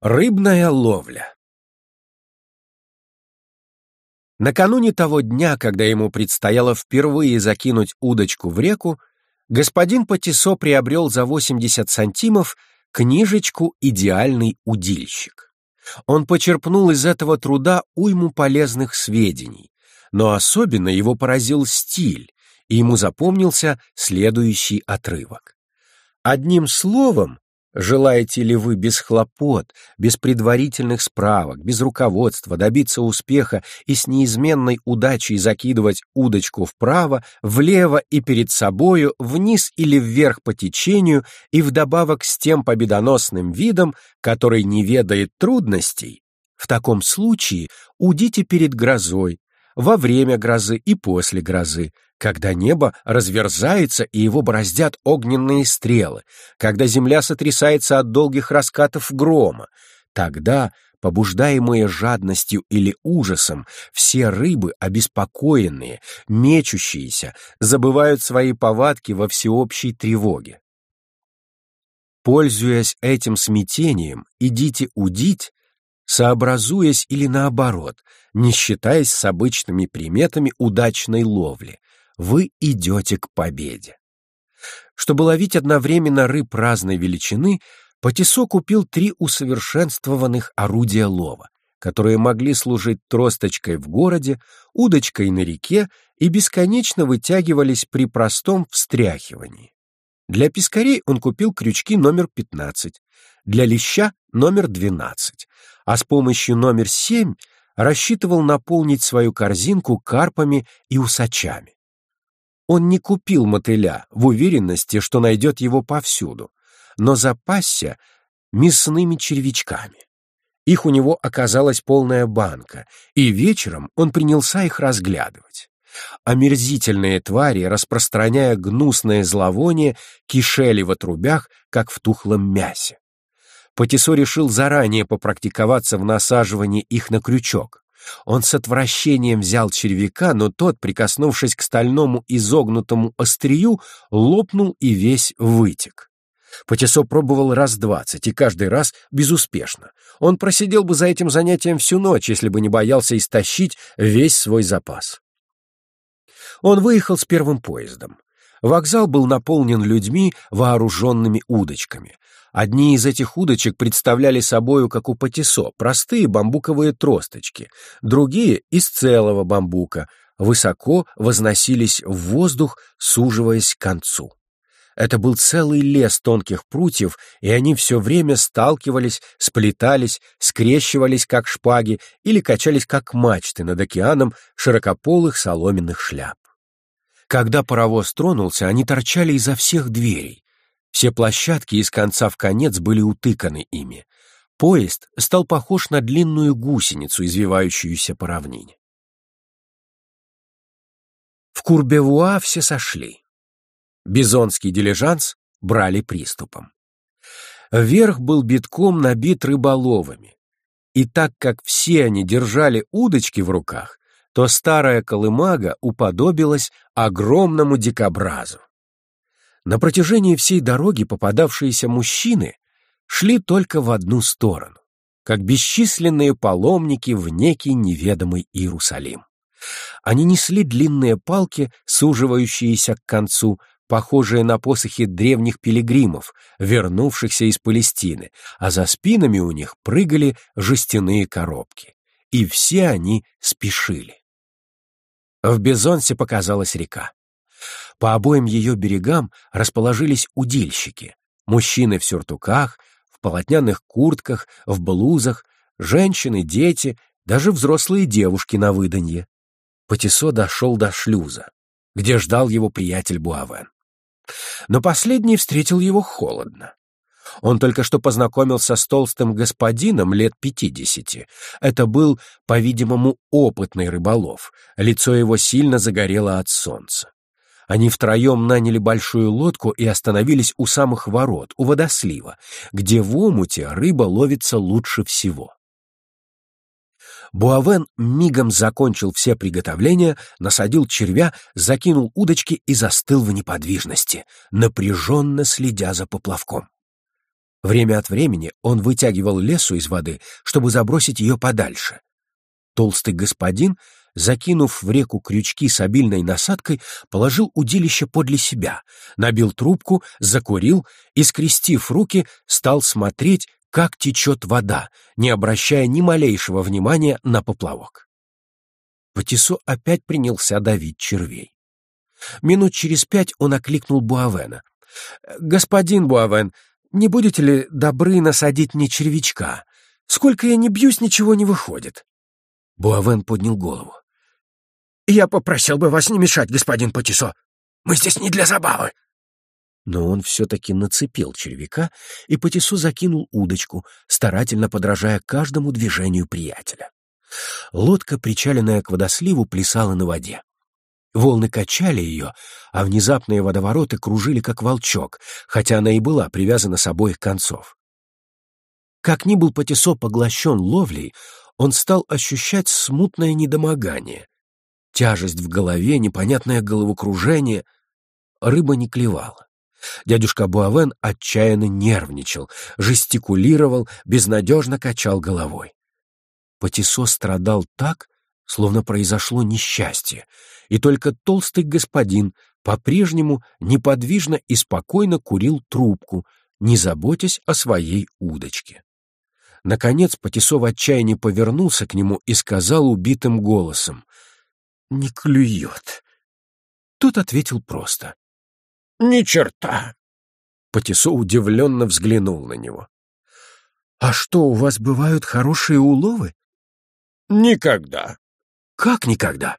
Рыбная ловля Накануне того дня, когда ему предстояло впервые закинуть удочку в реку, господин Патисо приобрел за 80 сантимов книжечку «Идеальный удильщик». Он почерпнул из этого труда уйму полезных сведений, но особенно его поразил стиль, и ему запомнился следующий отрывок. Одним словом, Желаете ли вы без хлопот, без предварительных справок, без руководства добиться успеха и с неизменной удачей закидывать удочку вправо, влево и перед собою, вниз или вверх по течению и вдобавок с тем победоносным видом, который не ведает трудностей? В таком случае удите перед грозой, во время грозы и после грозы, когда небо разверзается и его бороздят огненные стрелы, когда земля сотрясается от долгих раскатов грома, тогда, побуждаемые жадностью или ужасом, все рыбы, обеспокоенные, мечущиеся, забывают свои повадки во всеобщей тревоге. Пользуясь этим смятением, идите удить, сообразуясь или наоборот, не считаясь с обычными приметами удачной ловли, вы идете к победе. Чтобы ловить одновременно рыб разной величины, Патисо купил три усовершенствованных орудия лова, которые могли служить тросточкой в городе, удочкой на реке и бесконечно вытягивались при простом встряхивании. Для пескарей он купил крючки номер 15, для леща номер 12, а с помощью номер 7 рассчитывал наполнить свою корзинку карпами и усачами. Он не купил мотыля в уверенности, что найдет его повсюду, но запасся мясными червячками. Их у него оказалась полная банка, и вечером он принялся их разглядывать. Омерзительные твари, распространяя гнусное зловоние, кишели в отрубях, как в тухлом мясе. Патисо решил заранее попрактиковаться в насаживании их на крючок. Он с отвращением взял червяка, но тот, прикоснувшись к стальному изогнутому острию, лопнул и весь вытек. Патисо пробовал раз двадцать, и каждый раз безуспешно. Он просидел бы за этим занятием всю ночь, если бы не боялся истощить весь свой запас. Он выехал с первым поездом. Вокзал был наполнен людьми, вооруженными удочками. Одни из этих удочек представляли собою, как у патисо, простые бамбуковые тросточки, другие — из целого бамбука, высоко возносились в воздух, суживаясь к концу. Это был целый лес тонких прутьев, и они все время сталкивались, сплетались, скрещивались, как шпаги, или качались, как мачты над океаном широкополых соломенных шляп. Когда паровоз тронулся, они торчали изо всех дверей, все площадки из конца в конец были утыканы ими. Поезд стал похож на длинную гусеницу, извивающуюся по равнине. В Курбевуа все сошли. Бизонский дилижанс брали приступом. Верх был битком набит рыболовами. И так как все они держали удочки в руках, то старая колымага уподобилась огромному дикобразу. На протяжении всей дороги попадавшиеся мужчины шли только в одну сторону, как бесчисленные паломники в некий неведомый Иерусалим. Они несли длинные палки, суживающиеся к концу, похожие на посохи древних пилигримов, вернувшихся из Палестины, а за спинами у них прыгали жестяные коробки. И все они спешили. В Безонсе показалась река. По обоим ее берегам расположились удильщики. Мужчины в сюртуках, в полотняных куртках, в блузах, женщины, дети, даже взрослые девушки на выданье. Патисо дошел до шлюза, где ждал его приятель Буавен. Но последний встретил его холодно. Он только что познакомился с толстым господином лет пятидесяти. Это был, по-видимому, опытный рыболов. Лицо его сильно загорело от солнца. Они втроем наняли большую лодку и остановились у самых ворот, у водослива, где в омуте рыба ловится лучше всего. Буавен мигом закончил все приготовления, насадил червя, закинул удочки и застыл в неподвижности, напряженно следя за поплавком. Время от времени он вытягивал лесу из воды, чтобы забросить ее подальше. Толстый господин, закинув в реку крючки с обильной насадкой, положил удилище подле себя, набил трубку, закурил и, скрестив руки, стал смотреть, как течет вода, не обращая ни малейшего внимания на поплавок. Патисо опять принялся давить червей. Минут через пять он окликнул Буавена. «Господин Буавен, не будете ли добры насадить мне червячка? Сколько я не бьюсь, ничего не выходит». Буавен поднял голову. «Я попросил бы вас не мешать, господин Патисо. Мы здесь не для забавы». Но он все-таки нацепил червяка, и Патисо закинул удочку, старательно подражая каждому движению приятеля. Лодка, причаленная к водосливу, плясала на воде. Волны качали ее, а внезапные водовороты кружили, как волчок, хотя она и была привязана с обоих концов. Как ни был Патисо поглощен ловлей, он стал ощущать смутное недомогание. Тяжесть в голове, непонятное головокружение. Рыба не клевала. Дядюшка Буавен отчаянно нервничал, жестикулировал, безнадежно качал головой. Патисо страдал так, словно произошло несчастье, и только толстый господин по-прежнему неподвижно и спокойно курил трубку, не заботясь о своей удочке. Наконец Патисо в отчаянии повернулся к нему и сказал убитым голосом «Не клюет». Тот ответил просто «Ни черта». Патисо удивленно взглянул на него. «А что, у вас бывают хорошие уловы?» «Никогда». «Как никогда?»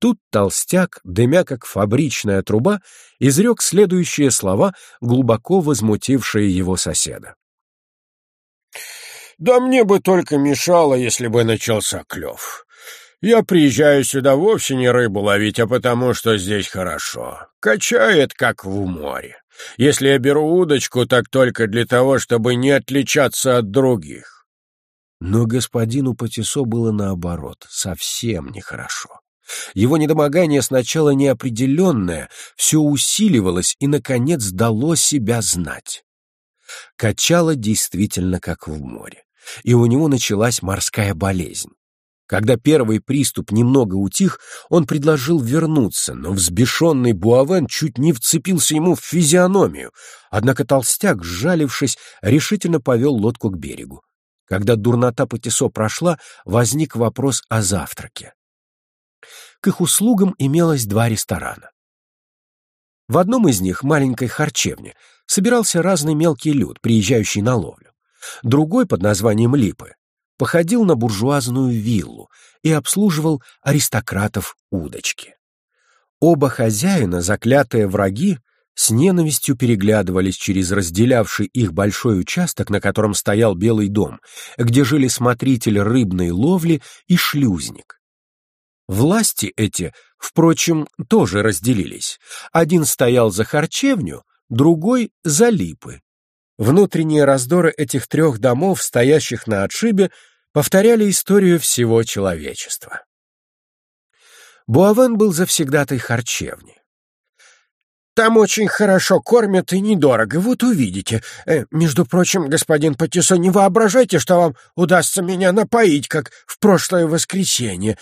Тут толстяк, дымя как фабричная труба, изрек следующие слова, глубоко возмутившие его соседа. «Да мне бы только мешало, если бы начался клев. Я приезжаю сюда вовсе не рыбу ловить, а потому что здесь хорошо. Качает, как в море. Если я беру удочку, так только для того, чтобы не отличаться от других. Но господину Патисо было наоборот, совсем нехорошо. Его недомогание сначала неопределенное, все усиливалось и, наконец, дало себя знать. Качало действительно как в море, и у него началась морская болезнь. Когда первый приступ немного утих, он предложил вернуться, но взбешенный Буавен чуть не вцепился ему в физиономию, однако толстяк, сжалившись, решительно повел лодку к берегу. Когда дурнота Патисо прошла, возник вопрос о завтраке. К их услугам имелось два ресторана. В одном из них, маленькой харчевне, собирался разный мелкий люд, приезжающий на ловлю. Другой, под названием «Липы», походил на буржуазную виллу и обслуживал аристократов удочки. Оба хозяина, заклятые враги, с ненавистью переглядывались через разделявший их большой участок, на котором стоял Белый дом, где жили смотритель рыбной ловли и шлюзник. Власти эти, впрочем, тоже разделились. Один стоял за харчевню, другой — за липы. Внутренние раздоры этих трех домов, стоящих на отшибе, повторяли историю всего человечества. Буавен был завсегдатой харчевни. Там очень хорошо кормят и недорого, вот увидите. Э, между прочим, господин Патисо, не воображайте, что вам удастся меня напоить, как в прошлое воскресенье.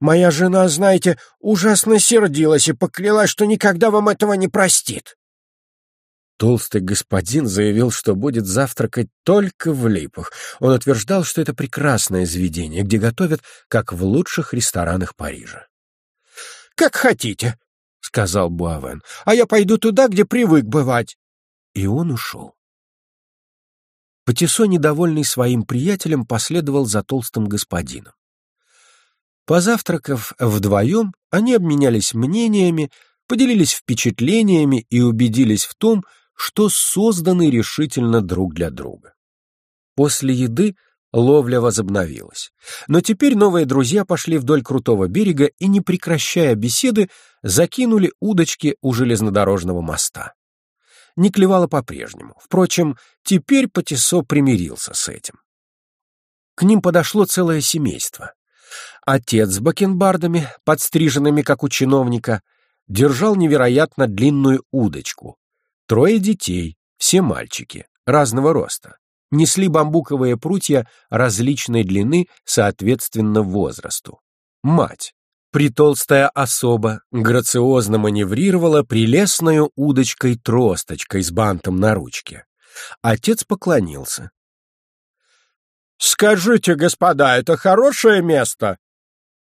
Моя жена, знаете, ужасно сердилась и поклялась, что никогда вам этого не простит. Толстый господин заявил, что будет завтракать только в липах. Он утверждал, что это прекрасное заведение, где готовят, как в лучших ресторанах Парижа. «Как хотите», — сказал Буавен, — «а я пойду туда, где привык бывать». И он ушел. Патисо, недовольный своим приятелем, последовал за толстым господином. Позавтракав вдвоем, они обменялись мнениями, поделились впечатлениями и убедились в том, что созданы решительно друг для друга. После еды Ловля возобновилась. Но теперь новые друзья пошли вдоль крутого берега и, не прекращая беседы, закинули удочки у железнодорожного моста. Не клевало по-прежнему. Впрочем, теперь Патисо примирился с этим. К ним подошло целое семейство. Отец с бакенбардами, подстриженными, как у чиновника, держал невероятно длинную удочку. Трое детей, все мальчики, разного роста, несли бамбуковые прутья различной длины соответственно возрасту. Мать, притолстая особа, грациозно маневрировала прелестную удочкой-тросточкой с бантом на ручке. Отец поклонился. «Скажите, господа, это хорошее место?»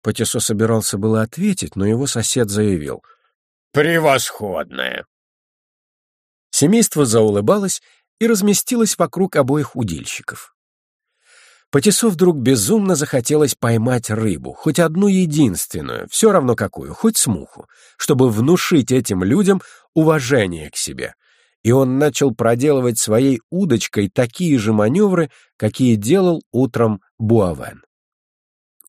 Патисо собирался было ответить, но его сосед заявил. «Превосходное!» Семейство заулыбалось и разместилось вокруг обоих удильщиков. Патисо вдруг безумно захотелось поймать рыбу, хоть одну единственную, все равно какую, хоть смуху, чтобы внушить этим людям уважение к себе — и он начал проделывать своей удочкой такие же маневры, какие делал утром Буавен.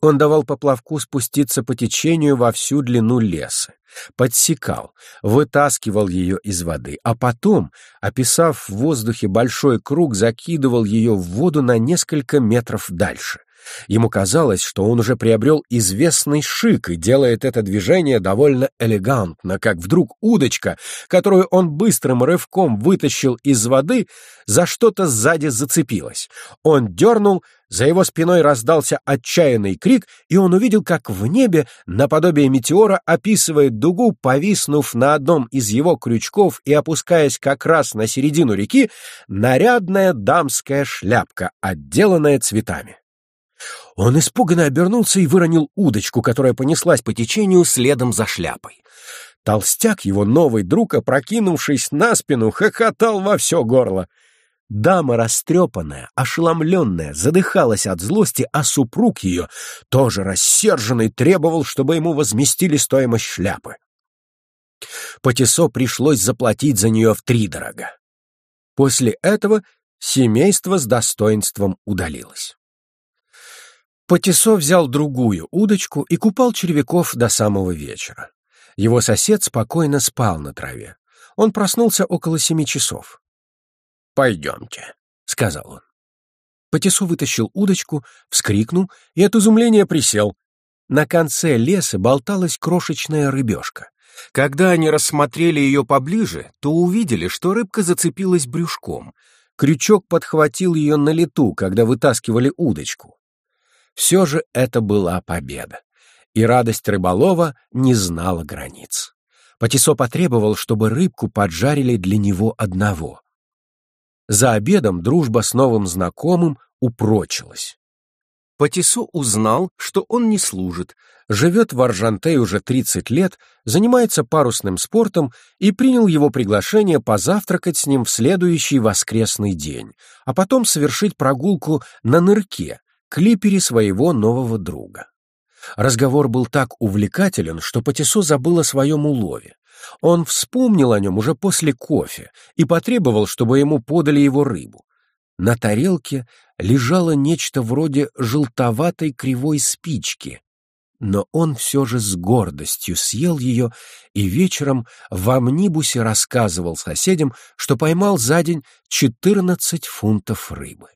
Он давал поплавку спуститься по течению во всю длину леса, подсекал, вытаскивал ее из воды, а потом, описав в воздухе большой круг, закидывал ее в воду на несколько метров дальше. Ему казалось, что он уже приобрел известный шик и делает это движение довольно элегантно, как вдруг удочка, которую он быстрым рывком вытащил из воды, за что-то сзади зацепилась. Он дернул, за его спиной раздался отчаянный крик, и он увидел, как в небе, наподобие метеора, описывает дугу, повиснув на одном из его крючков и опускаясь как раз на середину реки, нарядная дамская шляпка, отделанная цветами. Он испуганно обернулся и выронил удочку, которая понеслась по течению следом за шляпой. Толстяк, его новый друг, опрокинувшись на спину, хохотал во все горло. Дама растрепанная, ошеломленная, задыхалась от злости, а супруг ее, тоже рассерженный, требовал, чтобы ему возместили стоимость шляпы. Потесо пришлось заплатить за нее втридорога. После этого семейство с достоинством удалилось. Потесо взял другую удочку и купал червяков до самого вечера. Его сосед спокойно спал на траве. Он проснулся около семи часов. «Пойдемте», — сказал он. Потесо вытащил удочку, вскрикнул и от изумления присел. На конце леса болталась крошечная рыбешка. Когда они рассмотрели ее поближе, то увидели, что рыбка зацепилась брюшком. Крючок подхватил ее на лету, когда вытаскивали удочку. Все же это была победа, и радость рыболова не знала границ. Патисо потребовал, чтобы рыбку поджарили для него одного. За обедом дружба с новым знакомым упрочилась. Патисо узнал, что он не служит, живет в Аржанте уже 30 лет, занимается парусным спортом и принял его приглашение позавтракать с ним в следующий воскресный день, а потом совершить прогулку на нырке, клипере своего нового друга. Разговор был так увлекателен, что Патисо забыл о своем улове. Он вспомнил о нем уже после кофе и потребовал, чтобы ему подали его рыбу. На тарелке лежало нечто вроде желтоватой кривой спички, но он все же с гордостью съел ее и вечером в амнибусе рассказывал соседям, что поймал за день 14 фунтов рыбы.